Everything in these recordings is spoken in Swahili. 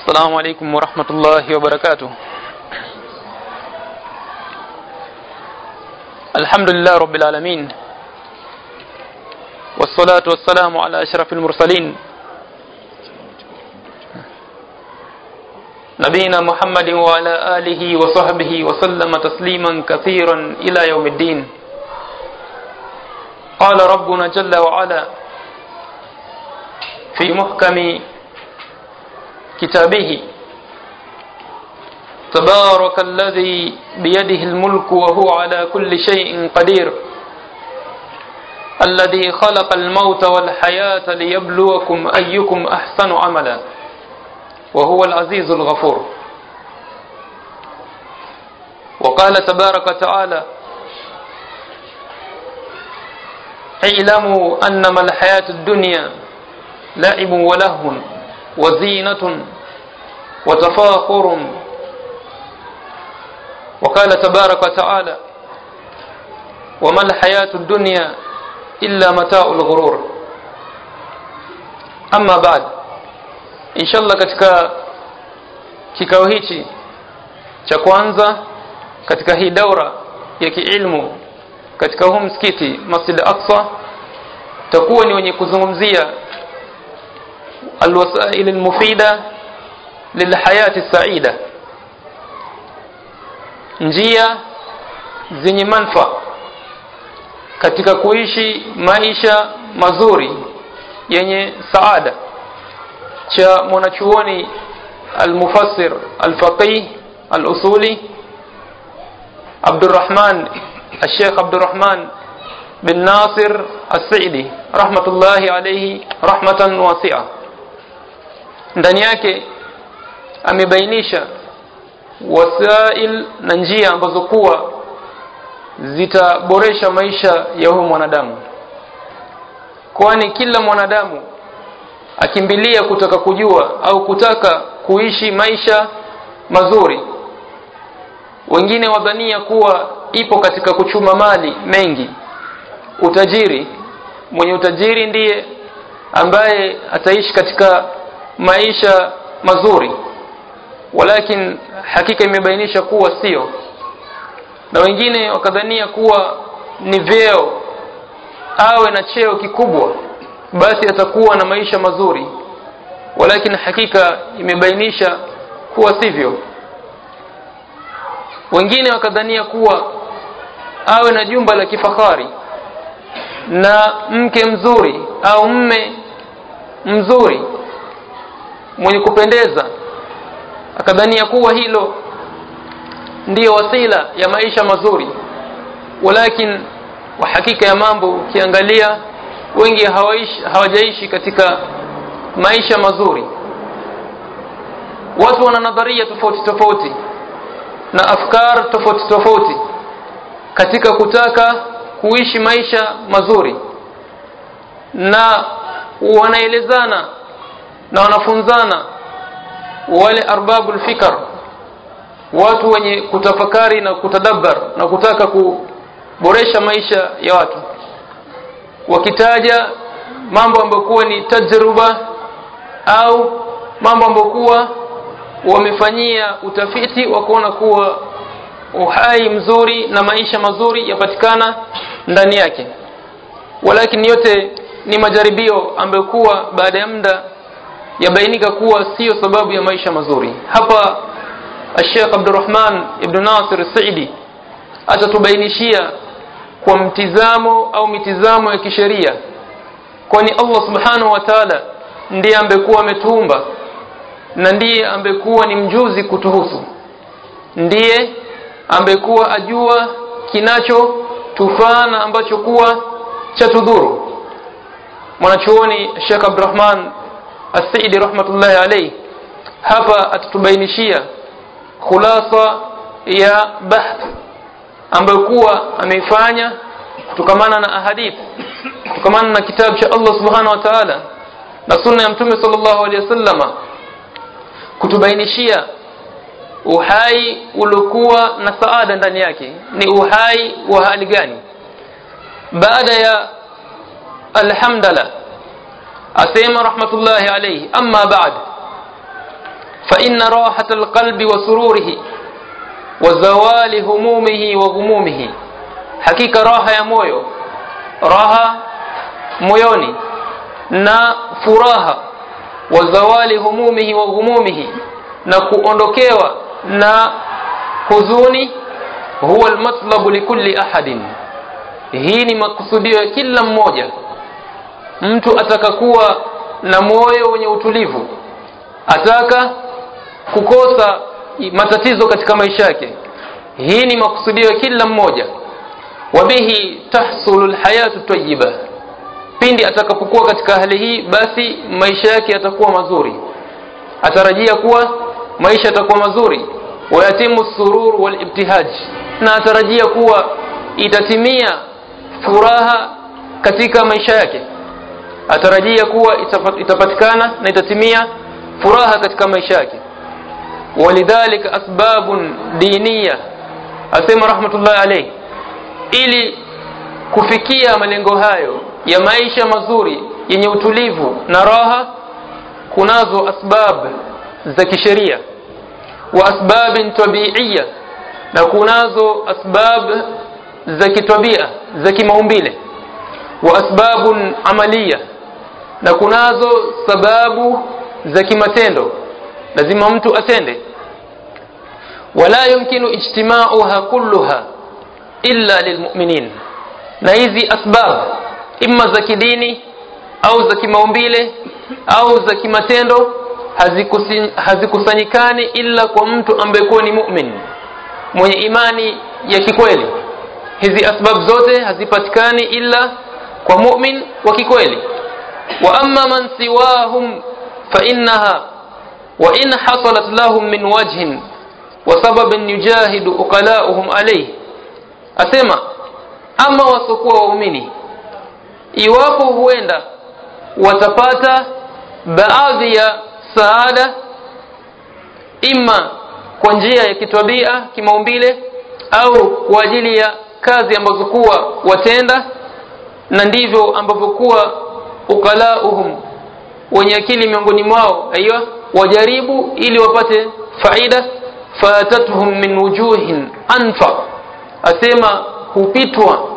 السلام عليكم ورحمة الله وبركاته. الحمد لله رب العالمين. والصلاة والسلام على أشرف المرسلين. نبينا محمد وعلى آله وصحبه وسلم تسليما كثيرا إلى يوم الدين. قال ربنا جل وعلا في محكم كتابه. تبارك الذي بيده الملك وهو على كل شيء قدير. الذي خلق الموت والحياة ليبلوكم أيكم أحسن عملا. وهو العزيز الغفور. وقال تبارك وتعالى اعلموا أنما الحياة الدنيا لعب ولهو وزينة وتفاخر وقال تبارك وتعالى وما الحياة الدنيا إلا متاع الغرور أما بعد إن شاء الله katika kikao hichi cha kwanza katika hii daura ya kiilmu katika huu msikiti Masjid Aqsa takuwa ni wenye kuzungumzia alwasail almufida lilhayati saida njia zenye manfa katika kuishi maisha mazuri yenye saada cha mwanachuoni almufassir alfaqih alusuli Abdurrahman الشيخ عبد الرحمن بن ناصر السعدي رحمة الله عليه رحمة واسعة ndani yake amebainisha wasail na njia ambazo kuwa zitaboresha maisha ya huyu mwanadamu. Kwani kila mwanadamu akimbilia kutaka kujua au kutaka kuishi maisha mazuri wengine wadhania kuwa ipo katika kuchuma mali mengi. Utajiri mwenye utajiri ndiye ambaye ataishi katika maisha mazuri. Walakin hakika imebainisha kuwa sio. Na wengine wakadhania kuwa ni vyeo awe na cheo kikubwa basi atakuwa na maisha mazuri. Walakin hakika imebainisha kuwa sivyo. Wengine wakadhania kuwa awe na jumba la kifahari na mke mzuri au mme mzuri mwenye kupendeza. Akadhania kuwa hilo ndiyo wasila ya maisha mazuri. Walakin wa hakika ya mambo ukiangalia wengi hawajaishi katika maisha mazuri. Watu wana nadharia tofauti tofauti na afkar tofauti tofauti katika kutaka kuishi maisha mazuri. Na wanaelezana na wanafunzana wale arbabul fikr watu wenye kutafakari na kutadabbar na kutaka kuboresha maisha ya watu. Wakitaja mambo ambayo ni tajruba au mambo ambayo kuwa wamefanyia utafiti wa kuona kuwa uhai mzuri na maisha mazuri yapatikana ndani yake. Walakini yote ni majaribio ambayo kuwa baada ya muda yabainika kuwa siyo sababu ya maisha mazuri. Hapa Sheikh Abdurrahman ibn Nasir Saidi atatubainishia kwa mtizamo au mitizamo ya kisheria kwani Allah subhanahu wa ta'ala ndiye ambekuwa ametuumba na ndiye ambekuwa ni mjuzi kutuhusu ndiye ambekuwa ajua kinacho tufana ambacho kuwa cha tudhuru. Mwanachuoni Sheikh Abdurrahman السيد رحمة الله عليه. هفا أتتبينشية. خلاصة يا بحث. أم بكوة أم إفانية تكمانا أحاديث. تكمانا كتاب شاء الله سبحانه وتعالى. نصنع يمتمي صلى الله عليه وسلم. kutubainishia uhai uliokuwa na saada ndani أحاي ni بعد يا hali gani أسيم رحمة الله عليه. أما بعد فإن راحة القلب وسروره وزوال همومه وغمومه. حقيقة راحة يا مويو. راحة مويوني. نا فراها وزوال همومه وغمومه. نا كوندوكيوا. نا huzuni huwa almatlabu likulli ahadin hii ni makusudio ya mtu ataka kuwa na moyo wenye utulivu ataka kukosa matatizo katika maisha yake. Hii ni makusudio ya kila mmoja. Wabihi tahsulu lhayatu tayiba pindi atakapokuwa katika hali hii basi maisha yake yatakuwa mazuri. Atarajia kuwa maisha yatakuwa mazuri. Wayatimu surur walibtihaj na atarajia kuwa itatimia furaha katika maisha yake atarajia kuwa itapatikana na itatimia furaha katika maisha yake. Walidhalika asbabun diniya asema rahmatullahi alayhi ili kufikia malengo hayo ya maisha mazuri yenye utulivu na raha kunazo asbab za kisheria. Wa asbabin tabiiya na kunazo asbab za kitabia za kimaumbile. Wa asbabun amaliya na kunazo sababu za kimatendo. Lazima mtu atende. Wala yumkinu ijtimauha kulluha illa lilmuminin. Na hizi asbab imma za kidini au za kimaumbile au za kimatendo hazikusanyikani illa kwa mtu ambaye kuwa ni mumin mwenye imani ya kikweli. Hizi asbab zote hazipatikani illa kwa mumin wa kikweli wa من سواهم فانها وان حصلت لهم من وجه وسبب يجاهد wajhin عليه asema ama wasokuwa waumini iwapo huenda watapata baadhi ya saada ima kwa njia ya kitabia kimaumbile au kwa ajili ya kazi ambazo kuwa watenda na ndivyo ambavyo kuwa ukalauhum wenye akili miongoni mwao aiyo wajaribu ili wapate faida. Fatatuhum min wujuhin anfa. Asema hupitwa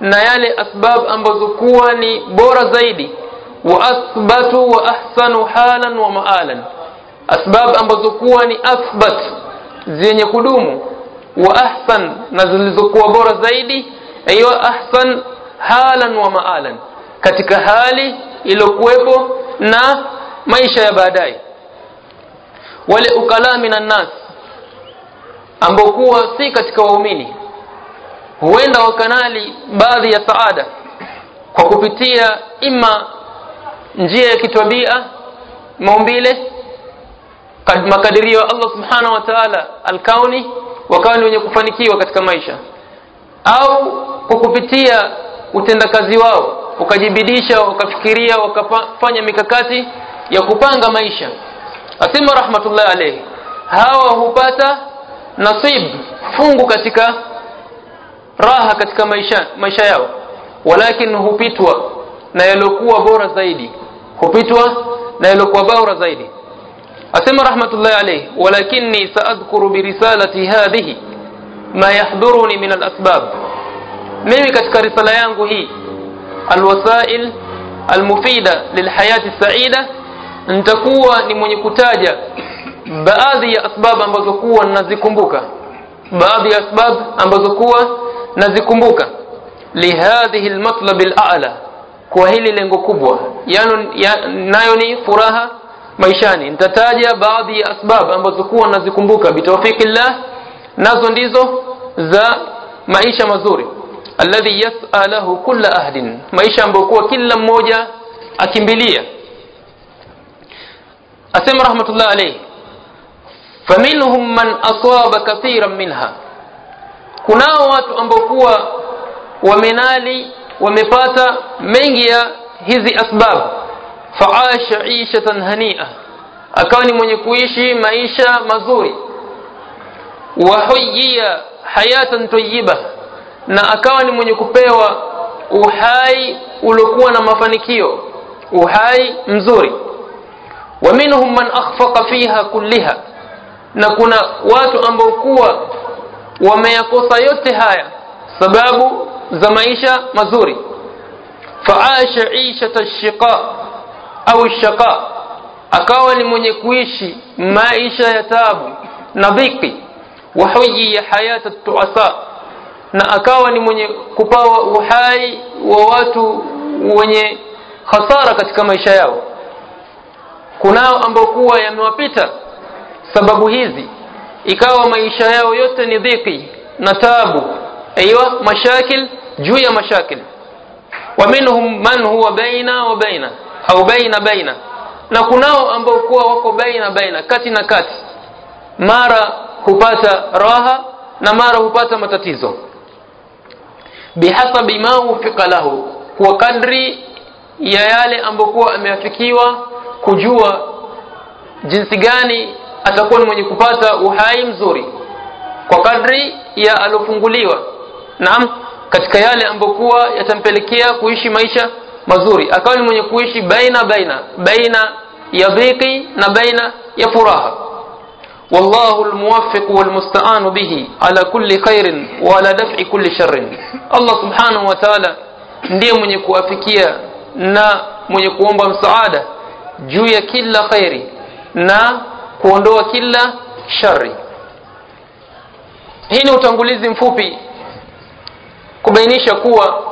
na yale asbab ambazo kuwa ni bora zaidi. Wa athbatu wa ahsanu halan wa maalan. Asbab ambazo kuwa ni athbat zenye kudumu. Wa ahsan na zilizokuwa bora zaidi. Aiyo ahsan halan wa maalan katika hali iliyokuwepo na maisha ya baadaye. Wale ukala minan nas ambao kuwa si katika waumini huenda wakanali baadhi ya saada kwa kupitia ima njia ya kitabia maumbile makadirio ya Allah subhanahu wa ta'ala alkauni wakawa ni wenye kufanikiwa katika maisha au kwa kupitia utendakazi wao wakajibidisha ukafikiria ukafanya mikakati ya kupanga maisha. Asema rahmatullahi alayhi. Hawa hupata nasib fungu katika raha katika maisha maisha yao. Walakin hupitwa na yaliokuwa bora zaidi. Hupitwa na yaliokuwa bora zaidi. Asema rahmatullahi alayhi. Walakinni saadhkuru bi risalati hadhihi ma yahduruni min alasbab. Mimi katika risala yangu hii alwasail almufida lilhayati saida nitakuwa ni mwenye kutaja baadhi ya asbab ambazo kuwa nazikumbuka. Baadhi ya asbab ambazo kuwa nazikumbuka. Lihadhihi almatlab al'a kwa hili lengo kubwa. Yani ya, nayo ni furaha maishani. Nitataja baadhi ya asbab ambazo kuwa nazikumbuka. Bitawfikillah nazo ndizo za maisha mazuri alladhi yas'alahu kulla ahdin maisha ambayo kuwa kila mmoja akimbilia. Asema rahmatullah alayhi faminhum man asaba kathiran minha. Kunao watu ambao kuwa wamenali wamepata mengi ya hizi asbab. Faasha ishatan hania akawa ni mwenye kuishi maisha mazuri. Wahuyiya hayatan tayyiba na akawa ni mwenye kupewa uhai uliokuwa na mafanikio uhai mzuri. Wa minhum man akhfaqa fiha kulliha na kuna watu ambao kuwa wameyakosa yote haya sababu za maisha mazuri. Faasha ishata shiqa au shaqa akawa ni mwenye kuishi maisha ya taabu na dhiki. Wa huyi hayata tuasa na akawa ni mwenye kupawa uhai wa watu wenye hasara katika maisha yao. Kunao ambao kuwa yamewapita sababu hizi. Ikawa maisha yao yote ni dhiki na taabu. Aiywa mashakil juu ya mashakil. Wa minhum man huwa baina wa baina au baina baina. Na kunao ambao kuwa wako baina baina kati na kati. Mara hupata raha na mara hupata matatizo bihasabi ma wufika lahu kwa kadri ya yale ambokuwa ameafikiwa kujua jinsi gani atakuwa ni mwenye kupata uhai mzuri kwa kadri ya alofunguliwa. Naam katika yale ambokuwa yatampelekea kuishi maisha mazuri akawa ni mwenye kuishi baina baina baina ya dhiki na baina ya furaha. Wallahu almuwaffiq walmusta'an bihi ala kulli khairin wa ala daf'i kulli sharrin. Allah subhanahu wa ta'ala ndiye mwenye kuwafikia na mwenye kuomba msaada juu ya kila khairi na kuondoa kila shari hii ni utangulizi mfupi kubainisha kuwa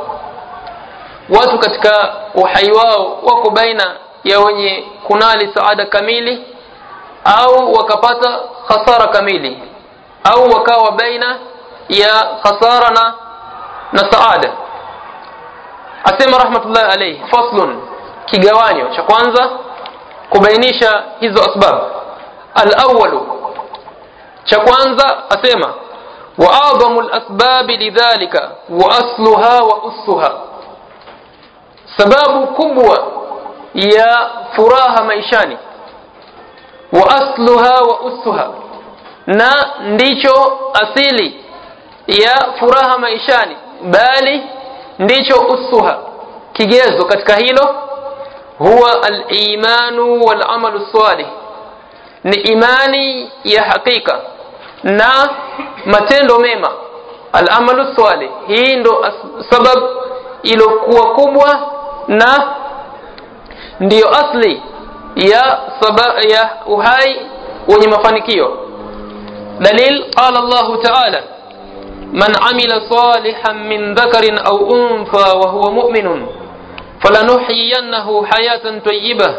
watu katika uhai wao wako baina ya wenye kunali saada kamili au wakapata hasara kamili au wakawa baina ya hasara na na saada. Asema rahmatullahi alayhi faslun kigawanyo cha kwanza kubainisha hizo asbab. Al-awwal cha kwanza asema wa الاسباب لذلك واصلها lidhalika wa asluha wa فراها maishani wa ussuha. Na ndicho asili ya furaha maishani bali ndicho usuha kigezo katika hilo huwa al-imanu wal amalu salih ni imani ya hakika na matendo mema al-amalu salih hii ndo sababu ilokuwa kubwa na ndiyo asli ya saba, ya uhai wenye mafanikio. Dalil qala Allah ta'ala من عمل صالحا من ذكر أو أنثى وهو مؤمن فلنحيينه حياة طيبة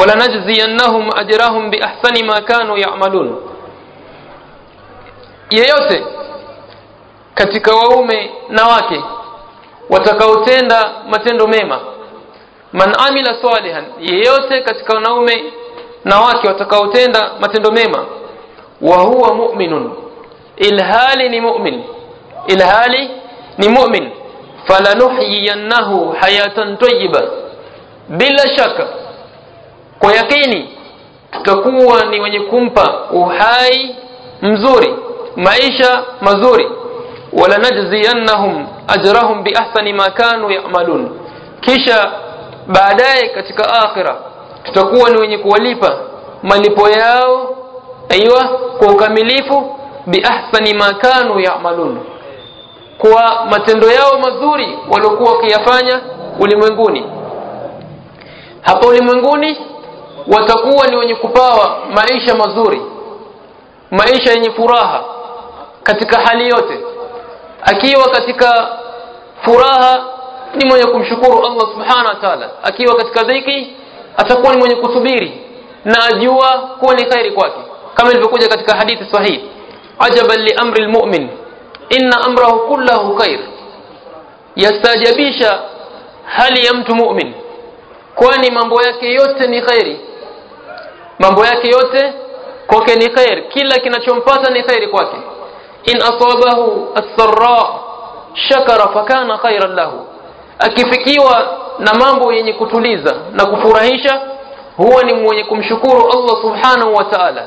ولنجزينهم أجرهم بأحسن ما كانوا يعملون yeyote katika waume na wake watakaotenda matendo mema man amila salihan yeyote katika wanaume na wake watakaotenda matendo mema wa huwa mu'minun ilhali ni mu'min. Ilhali ni mu'min. Falanuhyiyannahu hayatan tayyiba. Bila shaka. Kwa yakini tutakuwa ni wenye kumpa uhai mzuri maisha mazuri. Wala najziyannahum ajrahum bi ahsani ma kanu ya'malun. Kisha baadaye katika akhira tutakuwa ni wenye kuwalipa malipo yao aiywa kwa ukamilifu biahsani ma kanu ya'malun. Kwa matendo yao mazuri waliokuwa wakiyafanya ulimwenguni. Hapa ulimwenguni watakuwa ni wenye kupawa maisha mazuri maisha yenye furaha katika hali yote. Akiwa katika furaha ni mwenye kumshukuru Allah subhanahu wa ta'ala. Akiwa katika dhiki atakuwa ni mwenye kusubiri na ajua kuwa ni khairi kwake kama ilivyokuja katika hadithi sahihi ajaban li amri almu'min. Inna amrahu kullahu khair. Yastajabisha hali ya mtu mu'min. Kwani mambo yake yote ni khairi? Mambo yake yote kwake ni khair. Kila kinachompata ni khairi kwake. In asabahu as-sarra shakara fakana khairan lahu. Akifikiwa na mambo yenye kutuliza na kufurahisha huwa ni mwenye kumshukuru Allah subhanahu wa ta'ala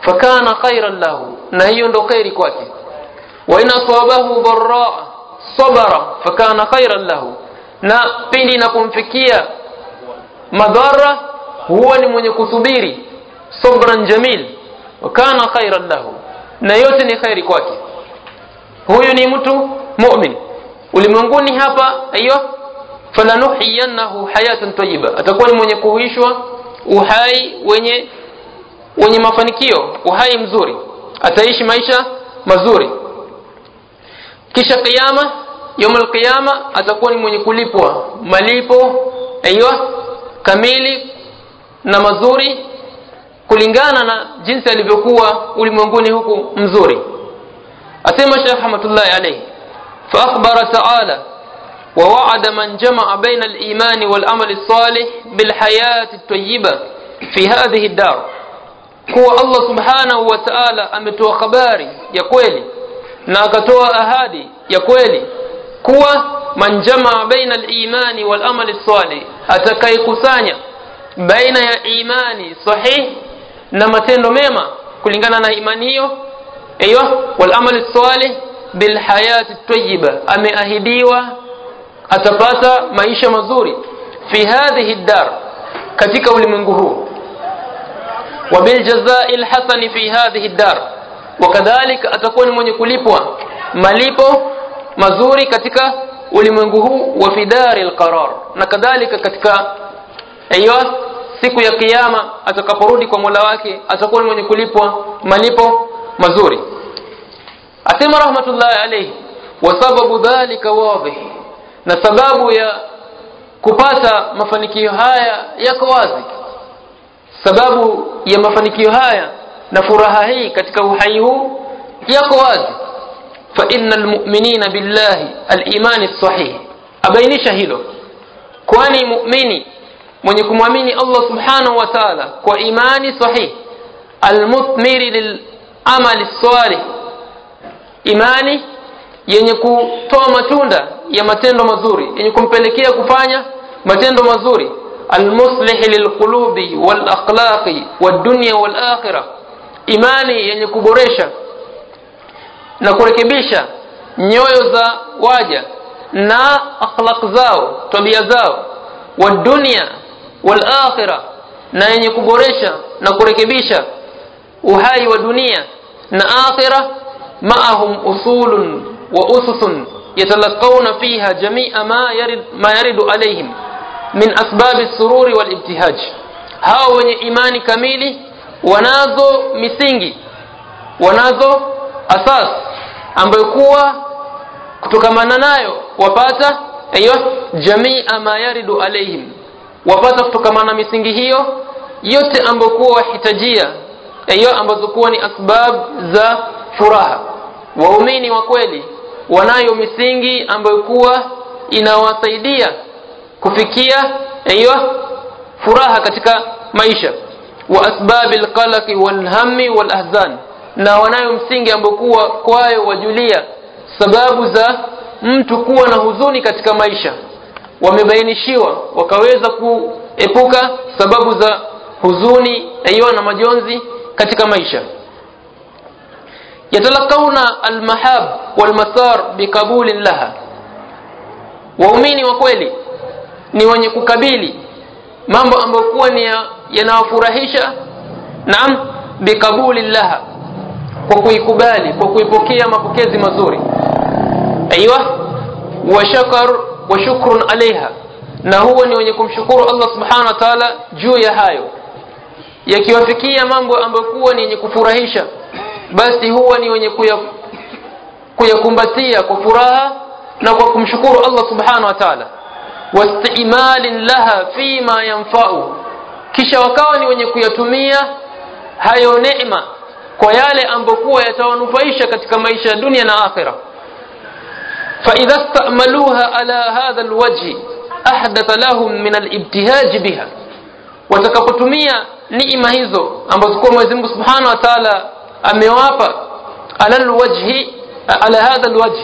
fakana khairan lahu. Na hiyo ndo khairi kwake. Wa in asabahu dharra sabara. Fakana khairan lahu. Na pindi inapomfikia madhara huwa ni mwenye kusubiri sabran jamil. Wa khairan lahu. Na yote ni khairi kwake. Huyu ni mtu mu'min. Ulimwenguni hapa aiyo falanuhiyannahu hayatan tayyiba. Atakuwa ni mwenye kuhuishwa uhai wenye wenye mafanikio uhai mzuri ataishi maisha mazuri kisha kiyama yaumul qiyama atakuwa ni mwenye kulipwa malipo aiyo kamili na mazuri kulingana na jinsi alivyokuwa ulimwenguni huku mzuri asema Sheikh rahmatullahi alayhi fa akhbara ta'ala ووعد من جمع بين الإيمان والعمل الصالح بالحياة الطيبة في هذه الدار kuwa Allah subhanahu wa ta'ala ametoa habari ya kweli na akatoa ahadi ya kweli kuwa man jamaa baina al-imani wal amali salih atakayekusanya baina ya imani sahih na matendo mema kulingana na imani hiyo aiyo wal amali salih bil hayati tayyiba ameahidiwa atapata maisha mazuri fi hadhihi dar katika ulimwengu huu wa bil jazai alhasani fi hadhihi dar wakadhalika atakuwa ni mwenye kulipwa malipo mazuri katika ulimwengu huu wa fi dari lqarar na kadhalika katika hiyo siku ya kiyama atakaporudi kwa Mola wake atakuwa ni mwenye kulipwa malipo mazuri. Asema rahmatullahi alayhi wa sababu dhalika wadhih na sababu ya kupata mafanikio haya yako wazi sababu ya mafanikio haya na furaha hii katika uhai huu yako wazi. Fa innal mu'minina billahi al-iman as-sahih. Abainisha hilo. Kwani mu'mini mwenye kumwamini Allah subhanahu wa ta'ala kwa imani sahih al-muthmir lil amali salih imani yenye kutoa matunda ya matendo mazuri yenye kumpelekea kufanya matendo mazuri المصلح للقلوب والأخلاق والدنيا والآخرة. إيماني يعني كبريشة نكركبيشة نيويوزا واجا نا أخلاق زاو طبيع زاو والدنيا والآخرة نا يعني كبريشة نكركبيشة وهاي ودنيا نا آخرة معهم أصول وأسس يتلقون فيها جميع ما يرد, ما يرد عليهم min asbabi sururi wal ibtihaj. Hawa wenye imani kamili wanazo misingi wanazo asas ambayo kuwa kutokamana nayo wapata ayo jamia ma yaridu alaihim wapata kutokamana misingi hiyo yote ambayo kuwa wahitajia ayo ambazo kuwa ni asbab za furaha. Waumini wa kweli wanayo misingi ambayo kuwa inawasaidia kufikia aiyo furaha katika maisha. Wa asbabil qalaqi wal hammi wal ahzan. Na wanayo msingi ambokuwa kwayo wajulia sababu za mtu kuwa na huzuni katika maisha. Wamebainishiwa wakaweza kuepuka sababu za huzuni aiyo na majonzi katika maisha. Yatalakauna almahab walmasar biqabulin laha. Waumini wa kweli ni wenye kukabili mambo ambayo kuwa ni yanawafurahisha. Naam bikabuli laha kwa kuikubali kwa kuipokea mapokezi mazuri. Aiywa wa shakar wa shukrun alaiha na huwa ni wenye kumshukuru Allah subhanahu wa ta'ala juu ya hayo. Yakiwafikia mambo ambayo kuwa ni yenye kufurahisha basi huwa ni wenye kuyakumbatia kuya kwa furaha na kwa kumshukuru Allah subhanahu wa ta'ala wastimalin laha fima yanfa'u kisha wakawa ni wenye kuyatumia hayo neema kwa yale ambokuwa yatawanufaisha katika maisha ya dunia na akhira فإذا استعملوها على هذا الوجه أحدث لهم من الابتهاج بها watakapotumia neema hizo ambazo kwa Mwenyezi Mungu Subhanahu wa Ta'ala amewapa alal wajhi ala hadha alwajh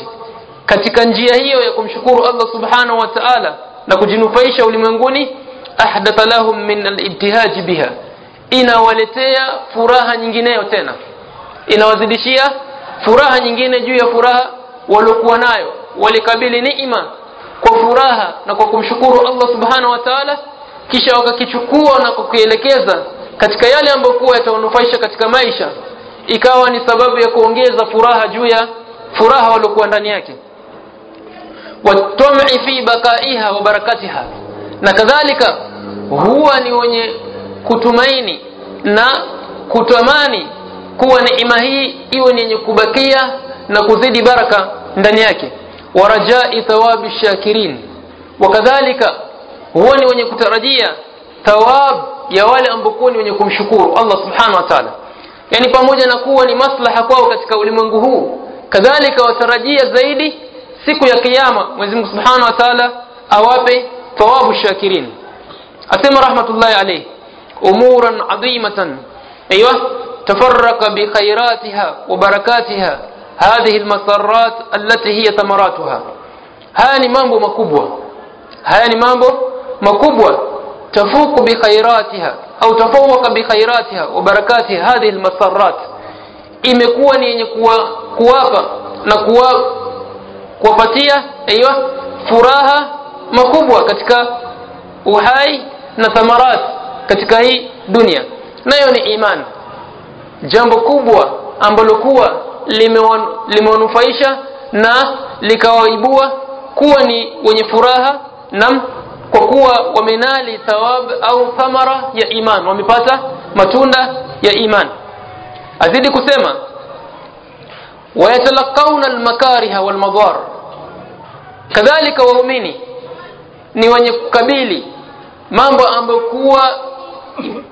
katika njia hiyo ya kumshukuru Allah Subhanahu wa Ta'ala na kujinufaisha ulimwenguni ahdatha lahum min alibtihaj biha. Inawaletea furaha nyingineyo tena. Inawazidishia furaha nyingine juu ya furaha waliokuwa nayo. Walikabili neema kwa furaha na kwa kumshukuru Allah Subhanahu wa Ta'ala kisha wakakichukua na kukielekeza katika yale ambayo kuwa yatawanufaisha katika maisha. Ikawa ni sababu ya kuongeza furaha juu ya furaha waliokuwa ndani yake watami fi bakaiha wa barakatiha. Na kadhalika huwa ni wenye kutumaini na kutamani kuwa neema hii iwe ni yenye kubakia na kuzidi baraka ndani yake. Warajai thawabi shakirin. Wakadhalika huwa ni wenye kutarajia thawab ya wale ambao ni wenye kumshukuru Allah subhanahu wa ta'ala. Yani pamoja na kuwa ni maslaha kwao katika ulimwengu huu kadhalika watarajia zaidi siku ya kiyama Mwenyezi Mungu Subhanahu wa Ta'ala awape thawabu shakirin asema rahmatullahi alayhi umuran adhimatan أيوه تفرق بخيراتها وبركاتها هذه المسرات التي هي ثمراتها haya ni mambo makubwa haya ni mambo makubwa tafuku bikhairatiha au tafawaka bikhairatiha wa barakatiha hadhihi almasarrat imekuwa ni yenye kuwa, kuwapa na kuwa kuwapatia aiyo furaha makubwa katika uhai na thamarat katika hii dunia. Nayo ni iman. Jambo kubwa ambalo kuwa limewanufaisha na likawaibua kuwa ni wenye furaha na kwa kuwa wamenali thawab au thamara ya iman. Wamepata matunda ya iman. Azidi kusema wayatalaqawna almakariha walmadhar kadhalika waumini ni wenye kukabili mambo ambayo kuwa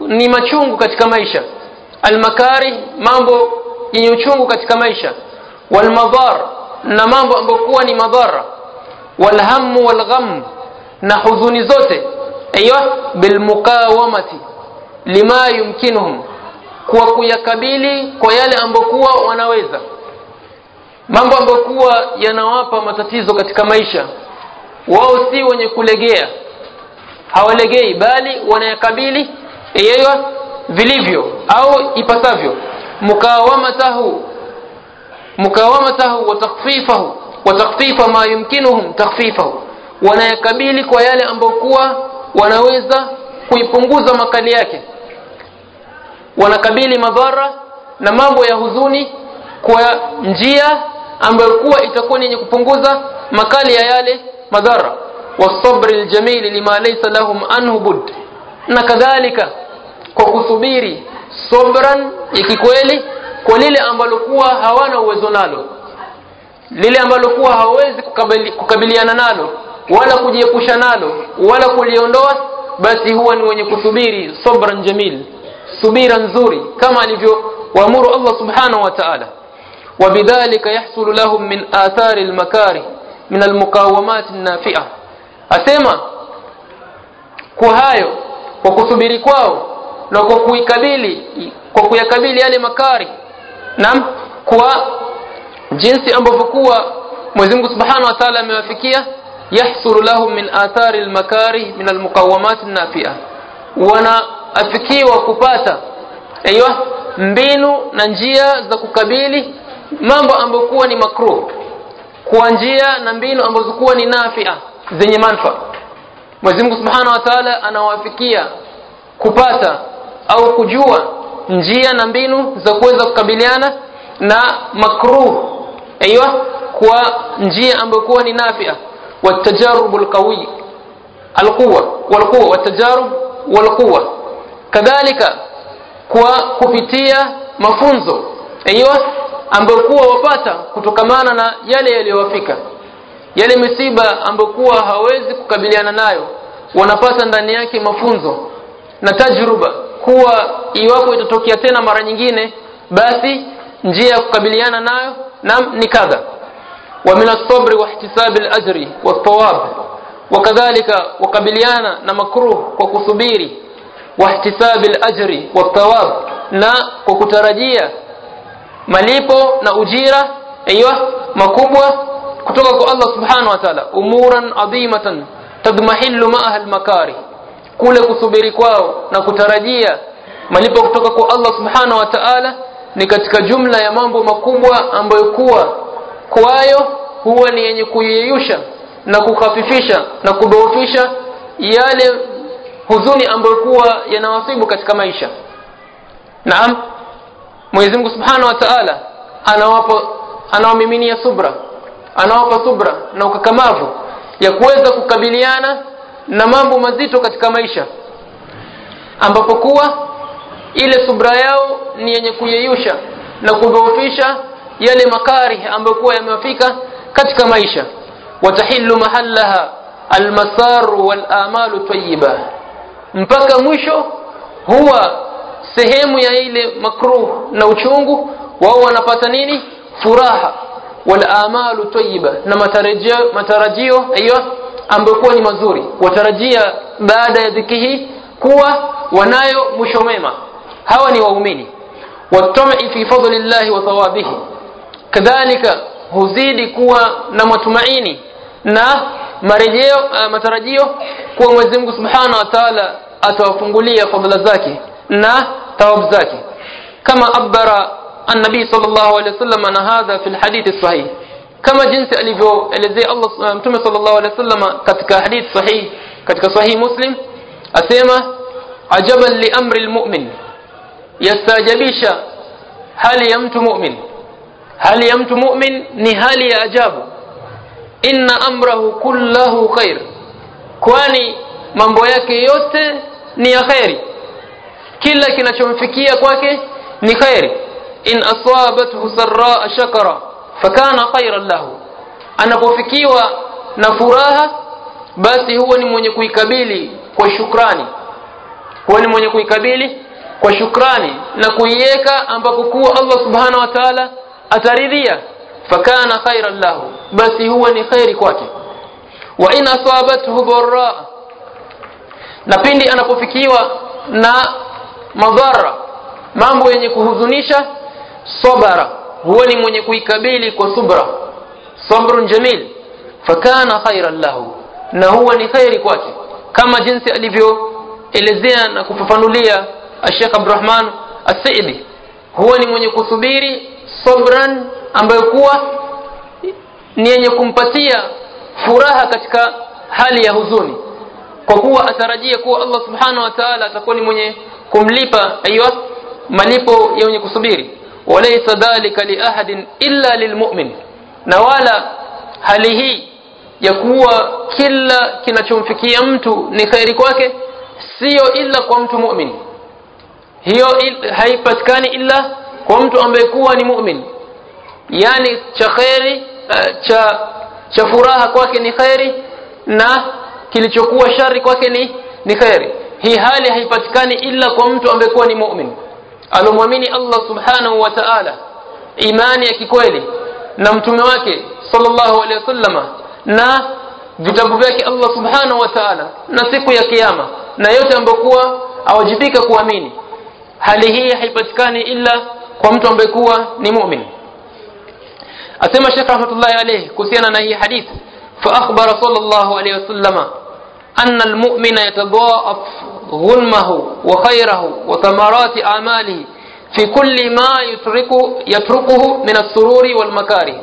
ni machungu katika maisha. Almakari mambo yenye uchungu katika maisha. Walmadhar na mambo ambayo kuwa ni madhara. Walhamu walgham na huzuni zote. Aiyo bilmuqawamati lima yumkinuhum kwa kuyakabili kwa yale ambayo kuwa wanaweza mambo ambayo kuwa yanawapa matatizo katika maisha. Wao si wenye kulegea. Hawalegei bali wanayakabili yeye vilivyo au ipasavyo. Mukawamatahu mukawamatahu wa takhfifahu wa takhfifa ma yumkinuhum takhfifahu. Wanayakabili kwa yale ambayo kuwa wanaweza kuipunguza makali yake. Wanakabili madhara na mambo ya huzuni kwa njia ambayo kuwa itakuwa ni yenye kupunguza makali ya yale madhara. Wasabri aljamili lima laysa lahum anhu bud na kadhalika kwa kusubiri sobran ikikweli kikweli kwa lile ambalo kuwa hawana uwezo nalo. Lile ambalo kuwa hawezi kukabili, kukabiliana nalo wala kujiepusha nalo wala kuliondoa basi huwa ni wenye kusubiri sobran jamil. Subira nzuri kama alivyowaamuru Allah subhanahu wa ta'ala وبذلك يحصل لهم من آثار المكاره من المقاومات النافئة asema kwa hayo kwa kusubiri kwao na kwa kuikabili kwa kuyakabili yale makari na kwa jinsi ambavyo kuwa Mwenyezi Mungu Subhanahu wa Ta'ala amewafikia yahsulu lahum min athari almakari min almuqawamat an-nafi'a wanaafikiwa kupata aiyo mbinu na njia za kukabili mambo ambayo kuwa ni makruh kwa njia na mbinu ambazo kuwa ni nafia zenye manfa. Mwenyezi Mungu Subhanahu wa Ta'ala anawafikia kupata au kujua njia na mbinu za kuweza kukabiliana na makruh. Aiywa kwa njia ambayo kuwa ni nafia. Watajarub alqawi alquwa walquwa watajarub walquwa kadhalika kwa kupitia mafunzo. Aiywa ambayo kuwa wapata kutokamana na yale yaliyowafika. Yale misiba ambayo kuwa hawezi kukabiliana nayo wanapata ndani yake mafunzo na tajruba kuwa iwapo itatokea tena mara nyingine basi njia ya kukabiliana nayo na ni kadha. Wa min as-sabr wa ihtisabi al-ajri wa thawab wakadhalika wakabiliana na makruh kwa kusubiri. Wa ihtisabi al-ajri wa thawab na kwa kutarajia malipo na ujira aiyo makubwa kutoka kwa Allah subhanahu wa ta'ala. Umuran adhimatan tadmahillu ma'aha al-makari. Kule kusubiri kwao na kutarajia malipo kutoka kwa Allah subhanahu wa ta'ala ni katika jumla ya mambo makubwa ambayo kuwa kwayo huwa ni yenye kuyeyusha na kukhafifisha na kudhoofisha yale huzuni ambayo kuwa yanawasibu katika maisha. Naam mwenyezi mungu subhanahu wa taala anawapa anawamiminia subra anawapa subra na ukakamavu ya kuweza kukabiliana na mambo mazito katika maisha. Ambapo kuwa ile subra yao ni yenye kuyeyusha na kudhoofisha yale makari ambayo kuwa yamewafika katika maisha. Watahillu mahallaha almasaru walamalu tayyiba. Mpaka mwisho huwa sehemu ya ile makruh na uchungu wao wanapata nini? Furaha. Wal amalu tayyiba. Na matarajio matarajio hiyo ambayo ni mazuri. Watarajia baada ya dhiki hii kuwa wanayo mwisho mema hawa ni waumini. Watam'i fi fadlillahi wa thawabihi. Kadhalika huzidi kuwa na matumaini na marejeo uh, matarajio kuwa Mwenyezi Mungu Subhanahu wa Ta'ala atawafungulia fadhila zake na رب ذاته. كما أبر النبي صلى الله عليه وسلم عن هذا في الحديث الصحيح. كما جنس ألفو الذي الله متم صلى الله عليه وسلم كتك حديث صحيح كتك صحيح مسلم. أسيما عجبا لأمر المؤمن. يستجبيش هل يمت مؤمن؟ هل يمت مؤمن؟ نهال يأجاب إن أمره كله خير. كواني من بوياك يوت نيا خيري. Kila kinachomfikia kwake ni khairi. In asabathu sarra shakara fakana khairan lahu. Anapofikiwa na furaha basi huwa ni mwenye kuikabili kwa shukrani. Huwa ni mwenye kuikabili kwa shukrani na kuiweka ambapo kuwa Allah subhanahu wa ta'ala ataridhia. Fakana khairan lahu. Basi huwa ni khairi kwake. Wa in asabathu dharra na pindi anapofikiwa na madhara mambo yenye kuhuzunisha sabara. Huwa ni mwenye kuikabili kwa subra. Sabrun jamil fakana khairan lahu. Na huwa ni khairi kwake kama jinsi alivyoelezea na kufafanulia Sheikh Abdurrahman As-Saidi. Huwa ni mwenye kusubiri sabran ambayo kuwa ni yenye kumpatia furaha katika hali ya huzuni. Kwa kuwa atarajia kuwa Allah subhanahu wa ta'ala atakuwa ni mwenye kumlipa aiwa malipo ya mwenye kusubiri. Walaysa dhalika li ahadin illa lilmu'min na wala hali hii ya kuwa kila kinachomfikia mtu ni khairi kwake sio ila kwa mtu mu'min. Hiyo il, haipatikani ila kwa mtu ambaye kuwa ni mu'min. Yani cha khairi uh, cha cha furaha kwake ni khairi na kilichokuwa shari kwake ni ni khairi hii hali haipatikani ila kwa mtu ambaye ni mu'min. Alomwamini Allah subhanahu wa ta'ala imani ya kikweli na mtume wake sallallahu alaihi wasallama na vitabu vyake Allah subhanahu wa ta'ala na siku ya kiyama na yote ambayo kuwa awajibika kuamini. Hali hii haipatikani ila kwa mtu ambaye kuwa ni mu'min. Asema Sheikh rahmatullahi alayhi kuhusiana na hii hadithi fa akhbara sallallahu alayhi wasallama anna المؤمن yatadha'af ظلمه وخيره وثمرات أعماله في كل ما يتركه, يتركه من السرور والمكاره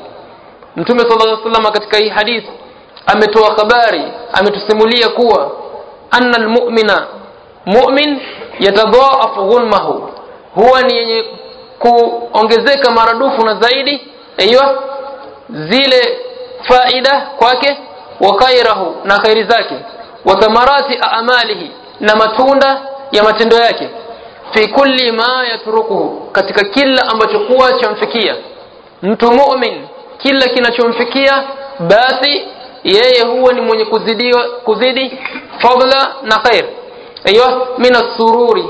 Mtume sallallahu alayhi wasallam katika hii hadithi ametoa habari ametusimulia kuwa anna almu'mina mu'min yatadha'af ghulmahu huwa ni yenye kuongezeka maradufu na zaidi aiyo zile faida kwake wa khairahu na khairi zake wa thamarati a'malihi na matunda ya matendo yake. Fi kulli ma yatrukuhu katika kila ambacho kuwa chamfikia. Mtu mu'min kila kinachomfikia basi yeye huwa ni mwenye kuzidiwa kuzidi fadla na khair. Aywa min sururi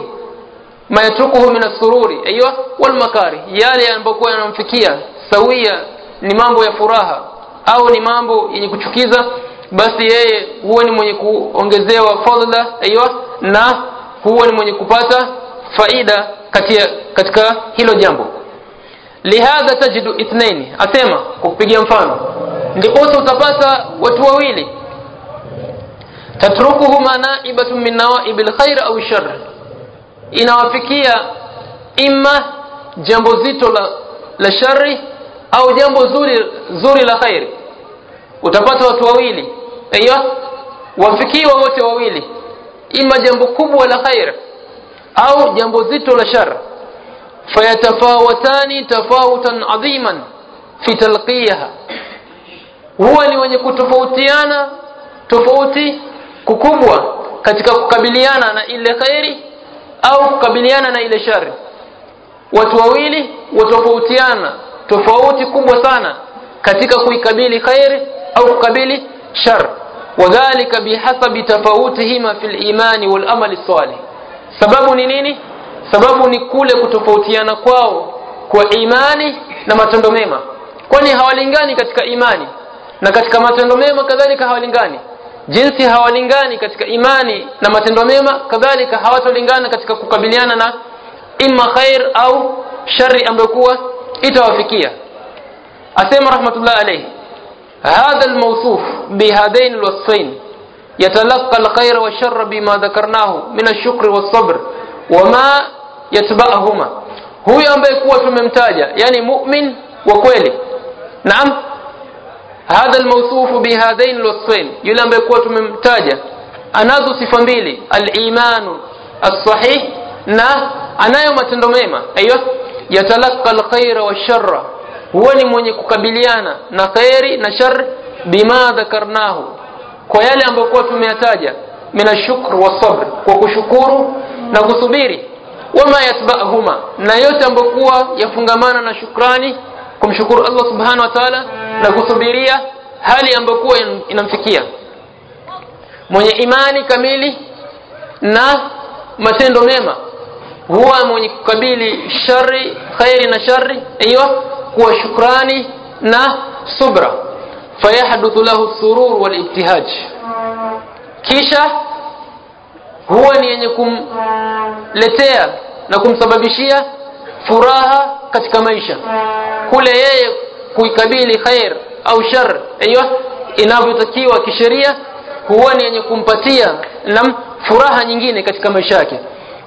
ma yatrukuhu min sururi aywa wal makari. Yale ambayo yanamfikia sawia ni mambo ya furaha au ni mambo yenye kuchukiza basi yeye huwa ni mwenye kuongezewa fadla aiyo na huwa ni mwenye kupata faida katia, katika hilo jambo. Lihadha tajidu ithnaini asema kwa kupigia mfano. Ndiposa utapata watu wawili. Tatrukuhuma naibatun min nawaibi lkhair au shar. Inawafikia imma jambo zito la, la shari au jambo zuri zuri la khairi utapata watu wawili aiyo wafikiwa wote wawili ima jambo kubwa la khair au jambo zito la shar. Fayatafawatani tafawutan adhiman fi talqiyaha. Huwa ni wenye kutofautiana tofauti kukubwa katika kukabiliana na ile khairi au kukabiliana na ile shari watu wawili watofautiana tofauti kubwa sana katika kuikabili khairi au kukabili shar wadhalika bihasabi tafautihima fil imani wal amali salih. Sababu ni nini? Sababu ni kule kutofautiana kwao kwa imani na matendo mema. Kwani hawalingani katika imani? Na katika matendo mema kadhalika hawalingani. Jinsi hawalingani katika imani na matendo mema kadhalika hawatolingana katika kukabiliana na imma khair au shari ambayo kuwa itawafikia. Asema rahmatullah alayhi هذا الموصوف بهذين الوصفين. يتلقى الخير والشر بما ذكرناه من الشكر والصبر وما يتبعهما. هو ينبغي قوة ممتاجة يعني مؤمن وكويلي. نعم. هذا الموصوف بهذين الوصفين. ينبغي قوة ممتاجة. أناز سفنبيلي الإيمان الصحيح. نعم أنا يوم تندميمة أيوة. يتلقى الخير والشر huwa ni mwenye kukabiliana na khairi na shar bima dhakarnahu. Kwa yale ambayo kuwa tumeyataja mina shukr wa sabr kwa kushukuru na kusubiri. Wama yatba'huma na yote ambayo kuwa yafungamana na shukrani kumshukuru Allah subhanahu wa ta'ala na kusubiria hali ambayo kuwa inamfikia. Mwenye imani kamili na matendo mema huwa mwenye kukabili shari khairi na shari hiyo subra fayahduthu lahu surur wal ibtihaj kisha huwa ni yenye kumletea na kumsababishia furaha katika maisha kule yeye kuikabili khair au shar hiyo inavyotakiwa kisheria huwa ni yenye kumpatia na furaha nyingine katika maisha yake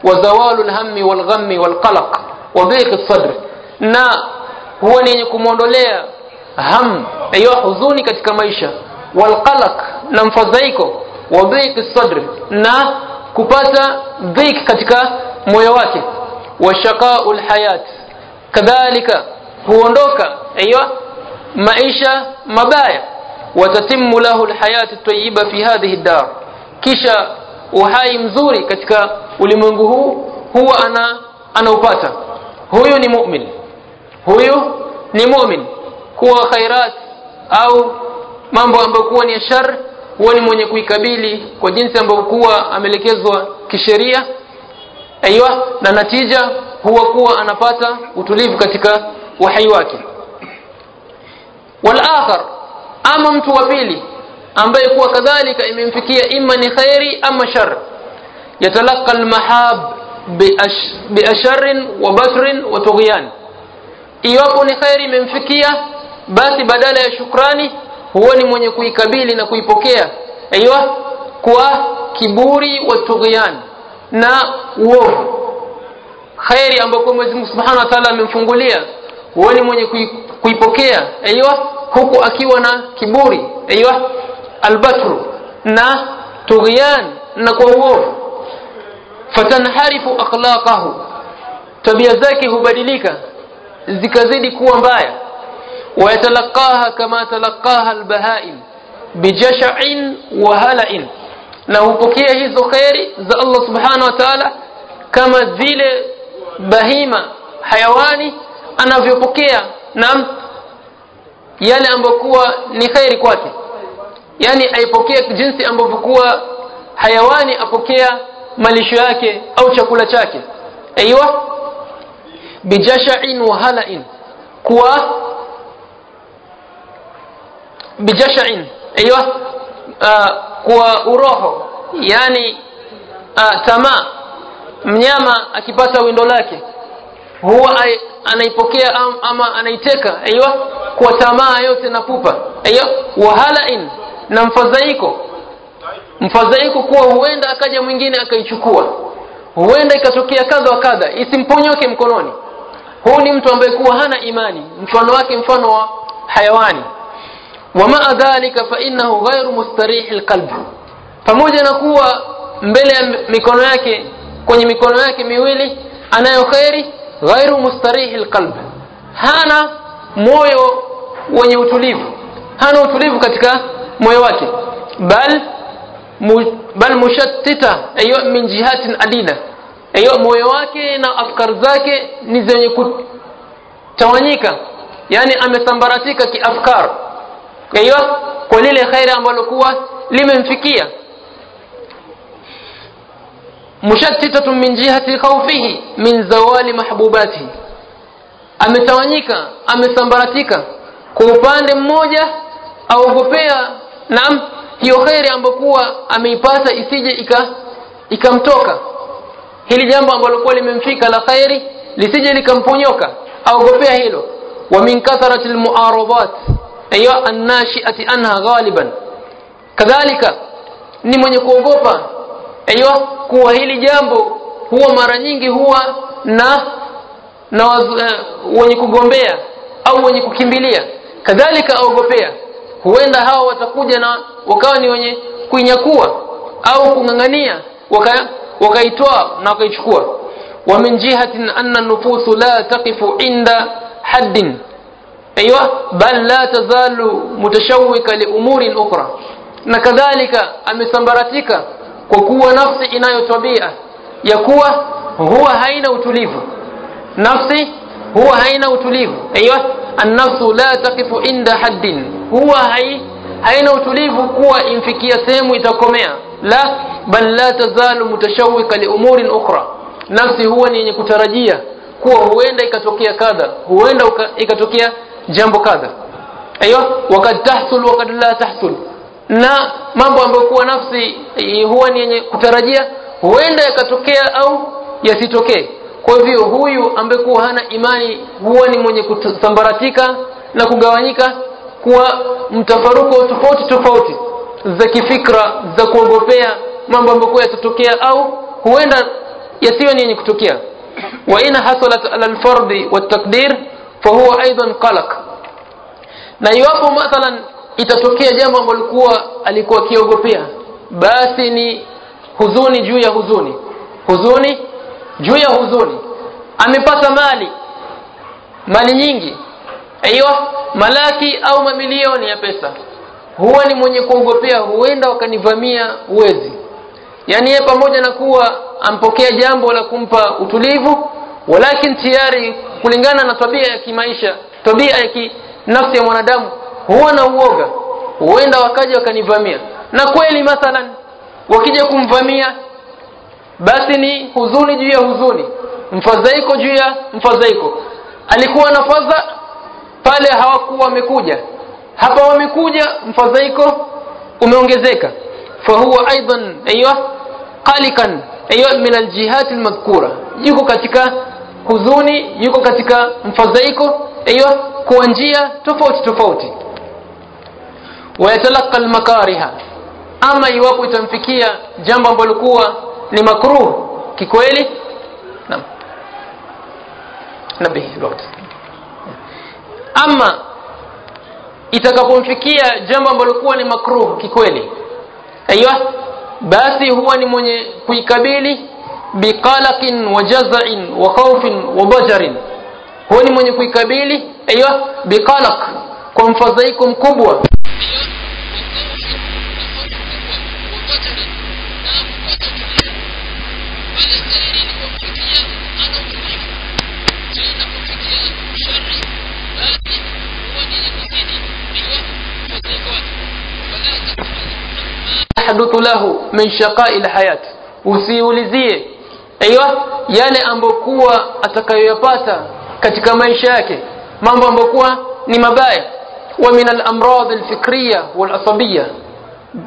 wa zawalu lhammi walghammi walqalaq wa dhiqi sadr na huwa ni yenye kumwondolea ham hiyo huzuni katika maisha. Walqalaq na mfadhaiko wa dhik sadr na kupata dhik katika moyo wake. Wa shaqaul hayat kadhalika huondoka hiyo maisha mabaya. Watatimu lahu alhayat at-tayyiba fi hadhihi ad-dar kisha uhai mzuri katika ulimwengu huu huwa ana anaupata. Huyu ni mu'min huyu ni mu'min. Kuwa khairat au mambo ambayo kuwa ni shar huwa ni mwenye kuikabili kwa jinsi ambavyo kuwa amelekezwa kisheria. Aiywa na natija huwa kuwa anapata utulivu katika uhai wake. Walakhir ama mtu wa pili ambaye kuwa kadhalika imemfikia imma ni khairi ama shar. Yatalaqa almahab biasharin wa batrin wa tughyan iwapo ni khairi imemfikia basi badala ya shukrani huwa ni mwenye kuikabili na kuipokea. Aiywa kwa kiburi wa tughyan na uovu. Khairi ambayo Mwenyezi Mungu Subhanahu wa Ta'ala amemfungulia huwa ni mwenye kuipokea. Aiywa huku akiwa na kiburi. Aiywa albatru na tughyan na kwa uovu. Fatanharifu akhlaqahu. Tabia zake hubadilika zikazidi kuwa mbaya. Wayatalaqaha kama talaqaha albahaim bijash'in wa hala'in. Na hupokea hizo khairi za Allah subhanahu wa ta'ala kama zile bahima hayawani anavyopokea na yale ambokuwa ni khairi kwake. Yani aipokea jinsi ambavyokuwa hayawani apokea malisho yake au chakula chake. Aiywa bijasha'in wa hala'in. Kuwa? Bijasha'in. Aywa kuwa kwa uroho. Yani uh, tamaa. Mnyama akipata windo lake. Huwa anaipokea am, ama anaiteka. Aywa kwa tamaa yote na pupa. Aiywa wahalain na mfadhaiko. Mfadhaiko kuwa huenda akaja mwingine akaichukua. Huenda ikatokea kadha wa kadha. Isimponyoke mkononi huu ni mtu ambaye kuwa hana imani mfano wake mfano wa hayawani. Wamaa dhalika fa innahu ghairu mustarihi alqalb pamoja na kuwa mbele ya mikono yake kwenye mikono yake miwili anayo khairi ghairu mustarihi alqalb hana moyo wenye utulivu. Hana utulivu katika moyo wake. Bal bal mushattita min jihatin adida ayo moyo wake na afkar zake ni zenye kutawanyika yani amesambaratika kiafkar. Ayo kwa lile khairi ambalo kuwa limemfikia. Mushattitatun min jihati khawfihi min zawali mahbubatihi. Ametawanyika amesambaratika. Kwa upande mmoja aogopea naam hiyo kheri ambayo kuwa ameipata isije ika ikamtoka hili jambo ambalo kwa limemfika la khairi lisije likamponyoka aogopea hilo. Wa min kathrati almu'aradat ayo annashi'ati anha ghaliban. Kadhalika ni mwenye kuogopa ayo kuwa hili jambo huwa mara nyingi huwa na na uh, wenye kugombea au wenye kukimbilia. Kadhalika aogopea huenda hawa watakuja na wakawa ni wenye kuinyakua au kung'ang'ania wakaitoa na wakaichukua wa min jihatin anna nufusu la taqifu inda haddin bal la tazalu mutashawwika li umurin ukhra na kadhalika amesambaratika kwa kuwa nafsi inayo tabia ya kuwa huwa haina utulivu nafsi huwa haina utulivu aywa annafsu la taqifu inda haddin huwa hai, haina utulivu kuwa imfikia sehemu itakomea la bal la tazalu mutashawika li umurin ukhra. Nafsi huwa ni yenye kutarajia kuwa huenda ikatokea kadha huenda ikatokea jambo kadha. Aiyo wakad tahsul wakad la tahsul. Na mambo ambayo kuwa nafsi huwa ni yenye kutarajia huenda yakatokea au yasitokee. Kwa hivyo huyu ambaye kuwa hana imani huwa ni mwenye kusambaratika na kugawanyika kuwa mtafaruko tofauti tofauti za kifikra za kuogopea mambo ambayo yatatokea au huenda yasiwe ni yenye kutokea. Wa ina hasalat ala alfardi watakdir fahuwa aidan qalaq na iwapo mathalan itatokea jambo ambalo alikuwa alikuwa kiogopea basi ni huzuni juu ya huzuni. Huzuni juu ya huzuni. Amepata mali mali nyingi. Aiyo malaki au mamilioni ya pesa huwa ni mwenye kuogopea huenda wakanivamia uwezi yani yeye pamoja na kuwa ampokea jambo la kumpa utulivu walakin tayari kulingana na tabia ya kimaisha tabia ya kinafsi ya mwanadamu huwa na uoga. Huenda wakaja wakanivamia. Na kweli mathalan wakija kumvamia basi ni huzuni juu ya huzuni mfadhaiko juu ya mfadhaiko. Alikuwa na fadha pale hawakuwa wamekuja hapa wamekuja mfadhaiko umeongezeka. Fahuwa aidan aywa qalikan aywa min aljihat almadhkura. Yuko katika huzuni yuko katika mfadhaiko aywa kwa njia tofauti tofauti. Wayatalaka almakariha. Ama iwapo itamfikia jambo ambalo kuwa ni makruh kikweli. Naam. Nabii ama itakapomfikia jambo ambalo kuwa ni makruh kikweli aiywa basi huwa ni mwenye kuikabili biqalaqin wa jaza'in wa khawfin wa bajarin huwa ni mwenye kuikabili aiywa biqalaq kwa mfadhaiko mkubwa yahduthu lahu min shaqai lhayat usiulizie aiywa yale ambayo kuwa atakayoyapata katika maisha yake. Mambo ambokuwa ni mabaya. Wa min alamrad alfikriya walasabiyya.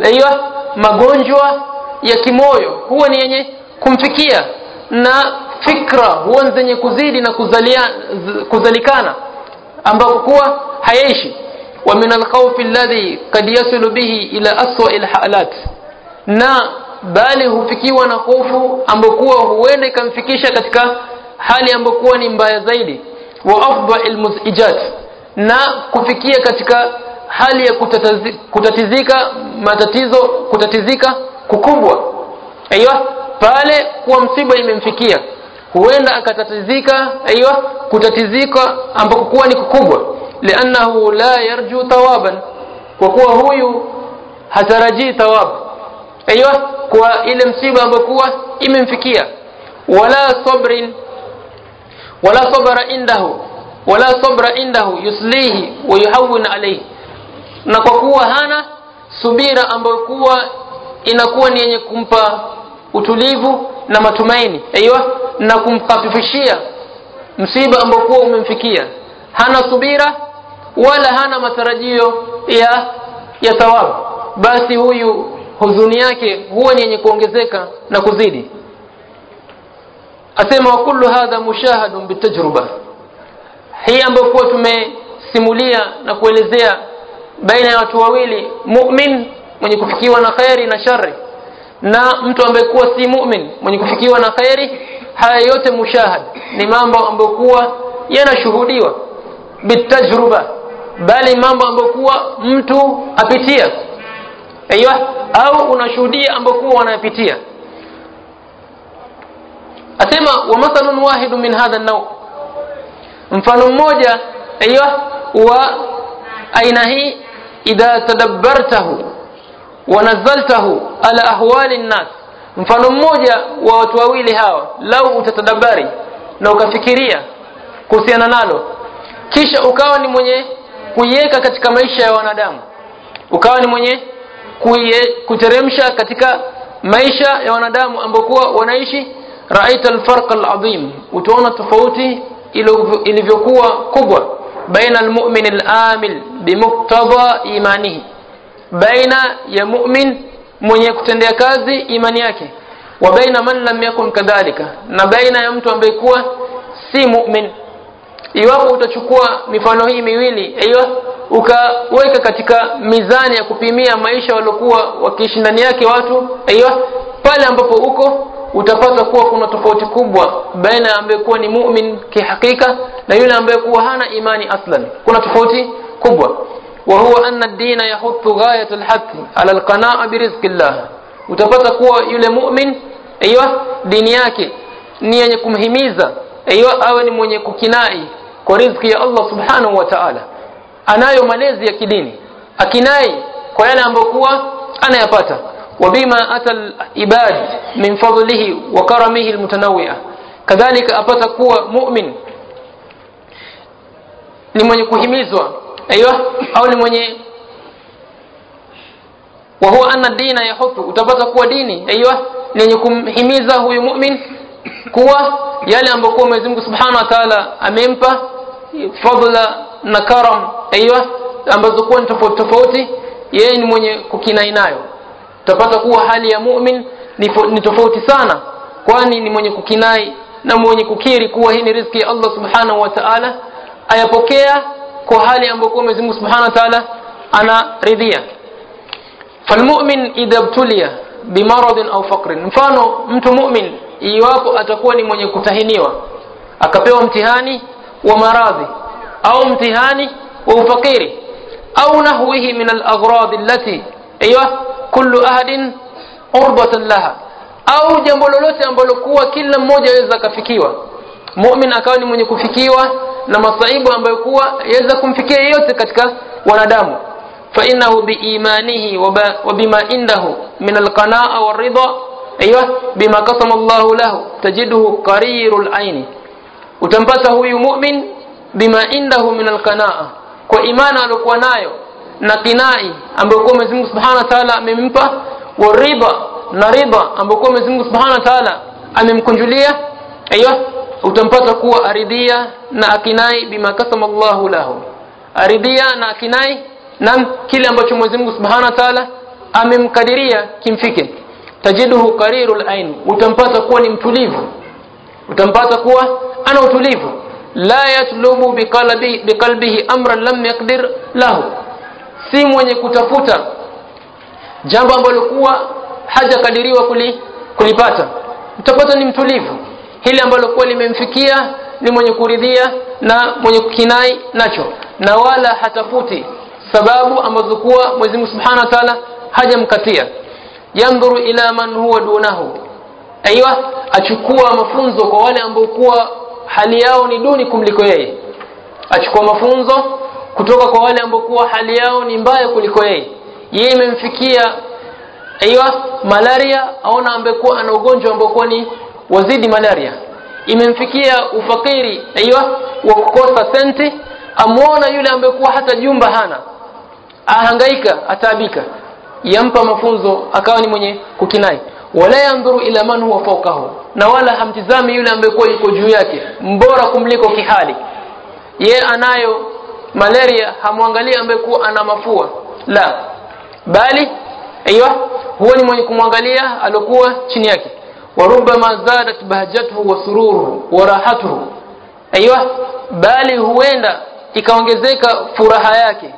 Aiywa magonjwa ya kimoyo huwa ni yenye kumfikia. Na fikra huwa zenye kuzidi na kuzalia, kuzalikana. Ambapo kuwa hayaishi wa min alkhawfi alladhi kad yasilu bihi ila aswa alhalat na bali hufikiwa na hofu ambokuwa huenda ikamfikisha katika hali ambokuwa ni mbaya zaidi. Wa afdha almuzijat. Na kufikia katika hali ya kutatizika matatizo kutatizika kukubwa aiyo pale kuwa msiba imemfikia. Huenda akatatizika aiyo kutatizika ambako kuwa ni kukubwa liannahu la yarju thawaban kwa kuwa huyu hatarajii thawab. Aiyo kwa ile msiba ambayo kuwa imemfikia. Wala sabrin wala sabra indahu wala sabra indahu yuslihi wa yuhawwin alayhi. Na kwa kuwa hana subira ambayo kuwa inakuwa ni yenye kumpa utulivu na matumaini. Aiyo na kumkhafifishia msiba ambao kuwa umemfikia. Hana subira wala hana matarajio ya ya thawabu. Basi huyu huzuni yake huwa ni yenye kuongezeka na kuzidi. Asema wa kullu hadha mushahadun bitajruba. Hii ambayo kuwa tumesimulia na kuelezea baina ya watu wawili mu'min mwenye kufikiwa na khairi na shari na mtu ambaye kuwa si mu'min mwenye kufikiwa na khairi haya yote mushahad. Ni mambo ambayo kuwa yanashuhudiwa bitajruba bali mambo ambayo kuwa mtu apitia aiywa? Au unashuhudia ambayo kuwa wanapitia asema wa mathalun wahidu min hadha an mfano mmoja aiywa wa aina hii idha tadabbartahu wa nazaltahu ala ahwali lnas mfano mmoja wa watu wawili hawa lau utatadabari na ukafikiria kuhusiana nalo. Kisha ukawa ni mwenye kuiweka katika maisha ya wanadamu. Ukawa ni mwenye kuye, kuteremsha katika maisha ya wanadamu ambao kuwa wanaishi raita alfarq alazim. Utaona tofauti ilivyokuwa kubwa. Baina almu'min alamil bimuqtada imanihi. Baina ya mu'min mwenye kutendea kazi imani yake. Wa baina man lam yakun kadhalika. Na baina ya mtu ambaye kuwa si mu'min iwapo utachukua mifano hii miwili aiyo ukaweka katika mizani ya kupimia maisha waliokuwa wakiishi ndani yake watu aiyo pale ambapo uko utapata kuwa kuna tofauti kubwa baina ya ambaye kuwa ni mu'min kihakika na yule ambaye kuwa hana imani aslan. Kuna tofauti kubwa. Wa huwa yahuttu ghayat al-hath ala al-qana'a bi rizqillah. Utapata kuwa yule mu'min aiyo dini yake ni yenye kumhimiza aiyo awe ni mwenye kukinai kwa riziki ya Allah subhanahu wa ta'ala. Anayo malezi ya kidini akinai kwa yale ambayo kuwa anayapata. Wabima atal ibad min fadlihi wa karamihi almutanawwi'a. Kadhalika apata kuwa mu'min ni mwenye kuhimizwa aiywa au ni mwenye wa huwa anna dina yahutu. Utapata kuwa dini aiywa ni yenye kumhimiza huyu mu'min kuwa yale ambayo kwa Mwenyezi Mungu Subhanahu wa Ta'ala amempa fadla na karam. Aiywa ambazo kuwa ni tofauti tofauti yeye ni mwenye kukinai nayo. Utapata kuwa hali ya mu'min ni, tofauti sana kwani ni mwenye kukinai na mwenye kukiri kuwa hii ni riziki ya Allah Subhanahu wa Ta'ala. Ayapokea kwa hali ambayo Mwenyezi Mungu Subhanahu wa Ta'ala anaridhia. Falmu'min idha ibtuliya bimaradin au faqrin. Mfano mtu mu'min iwapo atakuwa ni mwenye kutahiniwa akapewa mtihani ومرضه أو امتهانه وفقيره أو نحوه من الأغراض التي أيوة كل أحد عربة لها au jambo lolote ambalo kuwa kila mmoja aweza akafikiwa mumin akawa ni mwenye kufikiwa na masaibu ambayo kuwa yaweza kumfikia yeyote katika wanadamu fa innahu biimanihi wa bima indahu min alqanaa waridha aywa bima qasama Allahu lahu tajiduhu qarirul aini utampata huyu mu'min bima indahu min alqanaa kwa imani aliyokuwa nayo na kinai ambayo kwa Mwenyezi Mungu Subhanahu wa Ta'ala amempa wa riba na riba ambayo kwa Mwenyezi Mungu Subhanahu wa Ta'ala amemkunjulia aiyo utampata kuwa aridhia na akinai bima kasama Allahu lahu. Aridhia na akinai na kile ambacho Mwenyezi Mungu Subhanahu wa Ta'ala amemkadiria kimfike. Tajiduhu qarirul ain utampata kuwa ni mtulivu. Utampata kuwa ana utulivu. La yatlubu biqalbi biqalbihi amran lam yaqdir lahu. Si mwenye kutafuta jambo ambalo kuwa hajakadiriwa kuli, kulipata. Utapata ni mtulivu. Hili ambalo kuwa limemfikia ni mwenye kuridhia na mwenye kukinai nacho. Na wala hatafuti sababu ambazo kuwa Mwenyezi Mungu Subhanahu wa Ta'ala hajamkatia. Yandhuru ila man huwa dunahu. Aiwa achukua mafunzo kwa wale ambao kuwa hali yao ni duni kumliko yeye. Achukua mafunzo kutoka kwa wale ambao kuwa hali yao ni mbaya kuliko yeye. Yeye imemfikia aiwa malaria aona ambekuwa ana ugonjwa ambao ni wazidi malaria. Imemfikia ufakiri aiwa wa kukosa senti amuona yule ambekuwa hata jumba hana. Ahangaika ataabika. Yampa mafunzo akawa ni mwenye kukinai wala yandhuru ila man huwa fawqahu. Na wala hamtizami yule ambaye kwa yuko juu yake. Mbora kumliko kihali. Ye anayo malaria hamwangalia ambekuwa ana mafua. La. Bali aiyo huwa ni mwenye kumwangalia alokuwa chini yake. Warubama zadat bahjatuhu wa sururuhu wa rahatuhu. Aiyo bali huenda ikaongezeka furaha yake.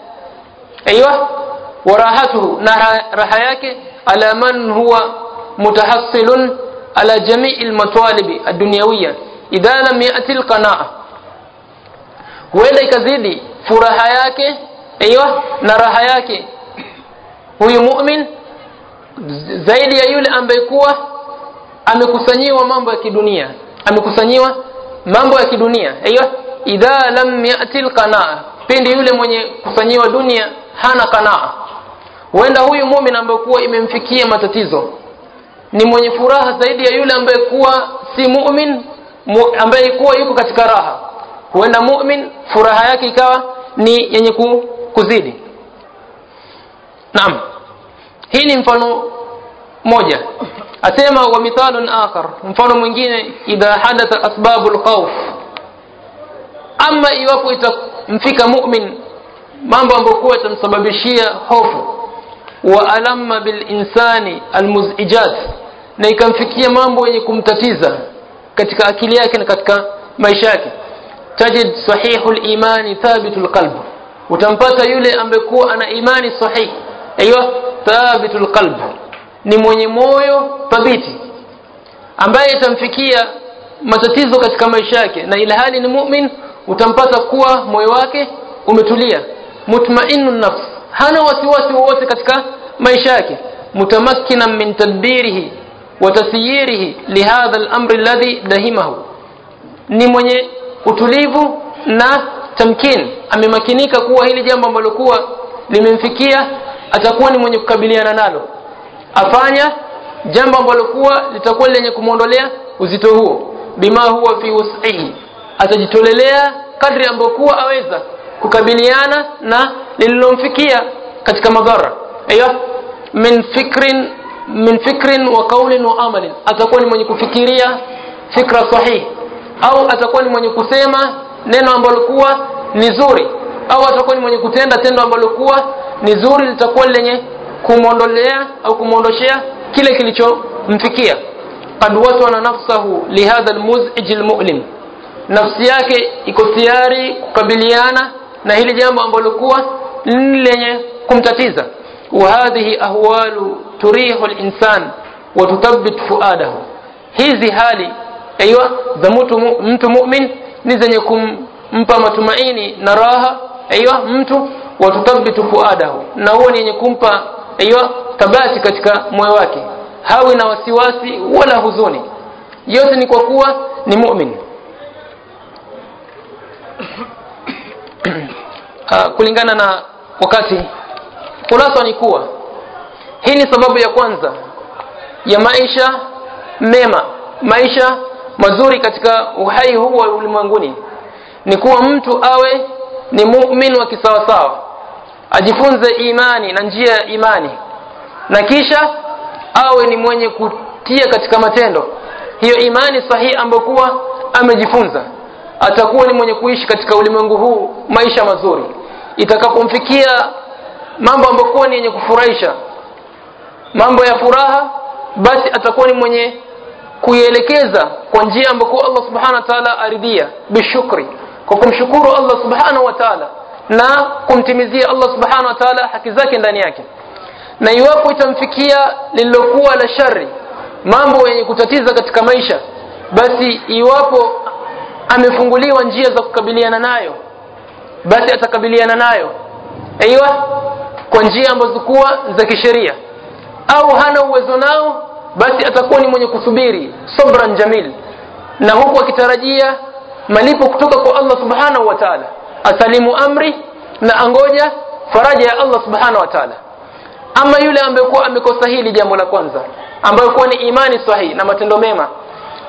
Aiyo wa rahatuhu. Na raha yake ala man huwa mutahassilun على جميع المطالب الدنيوية. idha lam ya'ti al-qana'a huenda ikazidi furaha yake aiyo na raha yake huyu mu'min zaidi ya yule ambaye kuwa amekusanyiwa mambo ya kidunia amekusanyiwa mambo ya kidunia aiyo idha lam ya'ti al-qana'a pindi yule mwenye kusanyiwa dunia hana kanaa huenda huyu mu'min ambaye kuwa imemfikia matatizo ni mwenye furaha zaidi ya yule ambaye kuwa si mu'min mu, ambaye kuwa yuko katika raha. Huenda mu'min furaha yake ikawa ni yenye kuzidi. Naam. Hii ni mfano moja. Asema wa mithalun akhar mfano mwingine idha hadatha asbabul khawf. Ama iwapo itamfika mu'min mambo ambayo kuwa itamsababishia hofu wa alamma bil insani almuzijat na ikamfikia mambo yenye kumtatiza katika akili yake na katika maisha yake. Tajid sahihul imani thabitul qalb utampata yule ambekuwa ana imani sahihi aiyo thabitul qalb ni mwenye moyo thabiti ambaye itamfikia matatizo katika maisha yake. Na ila hali ni mu'min utampata kuwa moyo wake umetulia. Mutmainnun nafs hana wasiwasi wowote katika maisha yake. Mutamakkina min tadbirihi wa tasyirihi lihadha al-amr alladhi dahimahu. Ni mwenye utulivu na tamkin. Amemakinika kuwa hili jambo ambalo kuwa limemfikia atakuwa ni mwenye kukabiliana nalo. Afanya jambo ambalo kuwa litakuwa lenye kumwondolea uzito huo. Bima huwa fi wus'ihi. Atajitolelea kadri ambokuwa aweza kukabiliana na lililomfikia katika madhara aiyo min fikrin min fikrin wa qawlin wa amalin. Atakuwa ni mwenye kufikiria fikra sahihi. Au atakuwa ni mwenye kusema neno ambalo kuwa ni zuri. Au atakuwa ni mwenye kutenda tendo ambalo kuwa ni zuri litakuwa lenye kumwondolea au kumwondoshea kile kilichomfikia. Qad watana nafsahu lihadha almuzij almu'lim. Nafsi yake iko tayari kukabiliana na hili jambo ambalo kuwa lenye kumtatiza wa أهوال تريح turihu وتثبت فؤاده. hizi hali مؤمن za mtu mtu mu'min ni zenye kumpa matumaini na raha aiwa mtu wa tuthabbitu fuadahu na huo ni yenye kumpa aiwa tabati katika moyo wake hawi na wasiwasi wala huzuni yote ni kwa kuwa ni mu'min kulingana na wakati kulasa ni kuwa. Hii ni sababu ya kwanza ya maisha mema maisha mazuri katika uhai huu wa ulimwenguni. Ni kuwa mtu awe ni mu'min wa kisawasawa. Ajifunze imani na njia ya imani. Na kisha awe ni mwenye kutia katika matendo. Hiyo imani sahihi ambayo kuwa amejifunza. Atakuwa ni mwenye kuishi katika ulimwengu huu maisha mazuri. Itakapomfikia mambo ambayo ni yenye kufurahisha. Mambo ya furaha basi atakuwa ni mwenye kuielekeza kwa njia ambayo Allah subhanahu wa ta'ala aridhia bishukri kwa kumshukuru Allah subhanahu wa ta'ala na kumtimizia Allah subhanahu wa ta'ala haki zake ndani yake. Na iwapo itamfikia lililokuwa la shari mambo yenye kutatiza katika maisha basi iwapo amefunguliwa njia za kukabiliana nayo basi atakabiliana nayo. Aiywa kwa njia ambazo kuwa za kisheria. Au hana uwezo nao basi atakuwa ni mwenye kusubiri sabran jamil. Na huku akitarajia malipo kutoka kwa Allah subhanahu wa ta'ala. Asalimu amri na angoja faraja ya Allah subhanahu wa ta'ala. Ama yule ambaye amekosa hili jambo la kwanza ambayo kuwa ni imani sahihi na matendo mema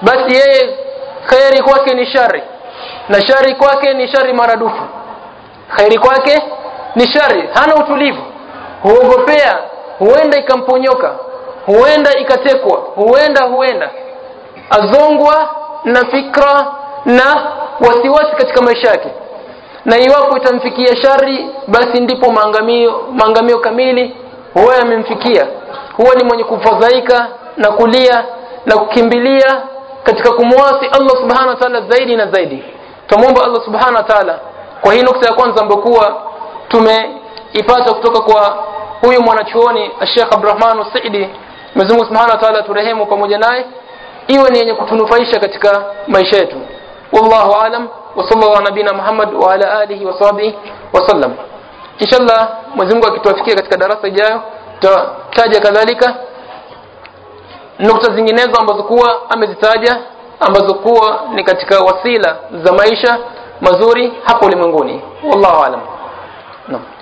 basi yeye khairi kwake ni shari. Na shari kwake ni shari maradufu. Khairi kwake ni shari hana utulivu. Huogopea huenda ikamponyoka. Huenda ikatekwa. Huenda huenda. Azongwa na fikra na wasiwasi katika maisha yake. Na iwapo itamfikia shari basi ndipo maangamio maangamio kamili huwa yamemfikia. Huwa ni mwenye kufadhaika na kulia na kukimbilia katika kumwasi Allah subhanahu wa ta'ala zaidi na zaidi. Tumuombe Allah subhanahu wa ta'ala kwa hii nukta ya kwanza ambayo tumeipata kutoka kwa huyu mwanachuoni Sheikh Abdurrahman Saidi. Mwenyezi Mungu Subhanahu wa Ta'ala turehemu pamoja naye iwe ni yenye kutunufaisha katika maisha yetu. Wallahu alam wa sallallahu nabina Muhammad wa ala alihi wa sahbihi wa sallam. Inshallah Mwenyezi Mungu akituwafikia katika darasa ijayo tutataja kadhalika. Nukta zinginezo ambazo kuwa amezitaja ambazo kuwa ni katika wasila za maisha mazuri hapo ulimwenguni. Wallahu alam naam